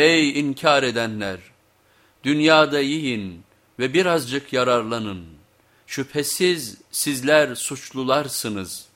Ey inkar edenler! Dünyada yiyin ve birazcık yararlanın. Şüphesiz sizler suçlularsınız.''